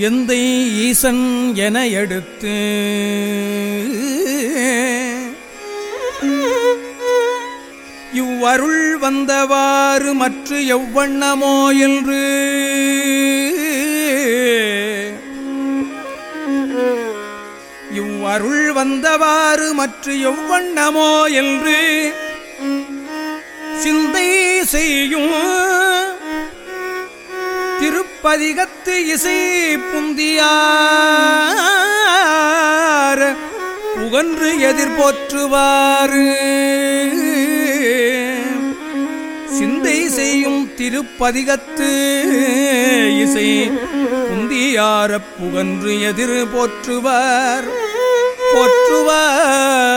எந்தை ஈசன் என எடுத்து இவ்வருள் வந்தவாறு மற்ற எவ்வண்ணமோ என்று இவ்வருள் வந்தவாறு மற்ற எவ்வண்ணமோ என்று சிந்தை செய்யும் பதிகத்து இசை புந்தியார் புகன்று எதிர்போற்றுவாறு சிந்தை செய்யும் திருப்பதிகத்து இசை புந்தியார புகன்று எதிர் போற்றுவார் போற்றுவார்.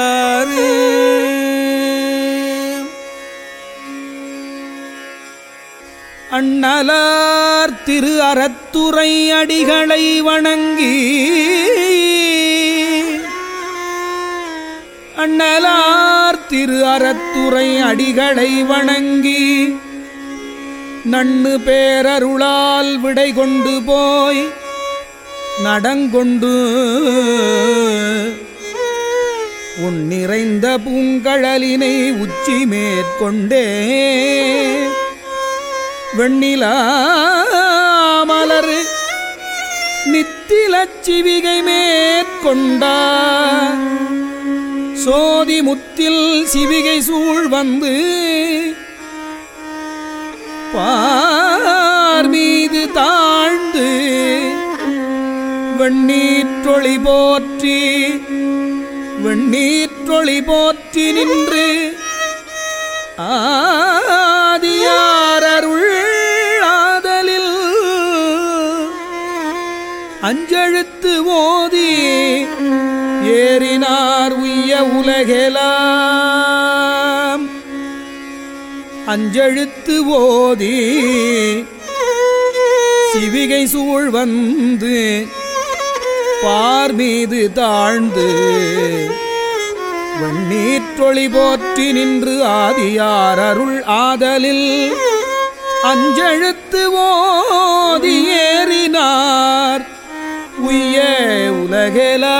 அண்ணலார் திரு அறத்துறை அடிகளை வணங்கி அண்ணலார் திரு அறத்துறை அடிகளை வணங்கி நண்ணு பேரருளால் விடை கொண்டு போய் நடங்கொண்டு உன் நிறைந்த பூங்கழலினை உச்சி மேற்கொண்டே வெண்ணிலா மலர். நித்திலச் மேற்கொண்டார் சோதி முத்தில் சிவிகை சூழ் வந்து. பார் மீது தாழ்ந்து. வெண்ணீற்றொளி போற்றி. வெண்ணீற்றொளி போற்றி நின்று. ஆ அஞ்செழுத்து ஓதி ஏறினார் உய்ய உலகெலாம். அஞ்செழுத்து ஓதி சிவிகை சூழ் வந்து பார் மீது தாழ்ந்து வெண்ணீற்றொளி போற்றி நின்று ஆதியார் அருள் ஆதலில் அஞ்செழுத்து ஓதி ஏறினார். உய்ய உலகெலா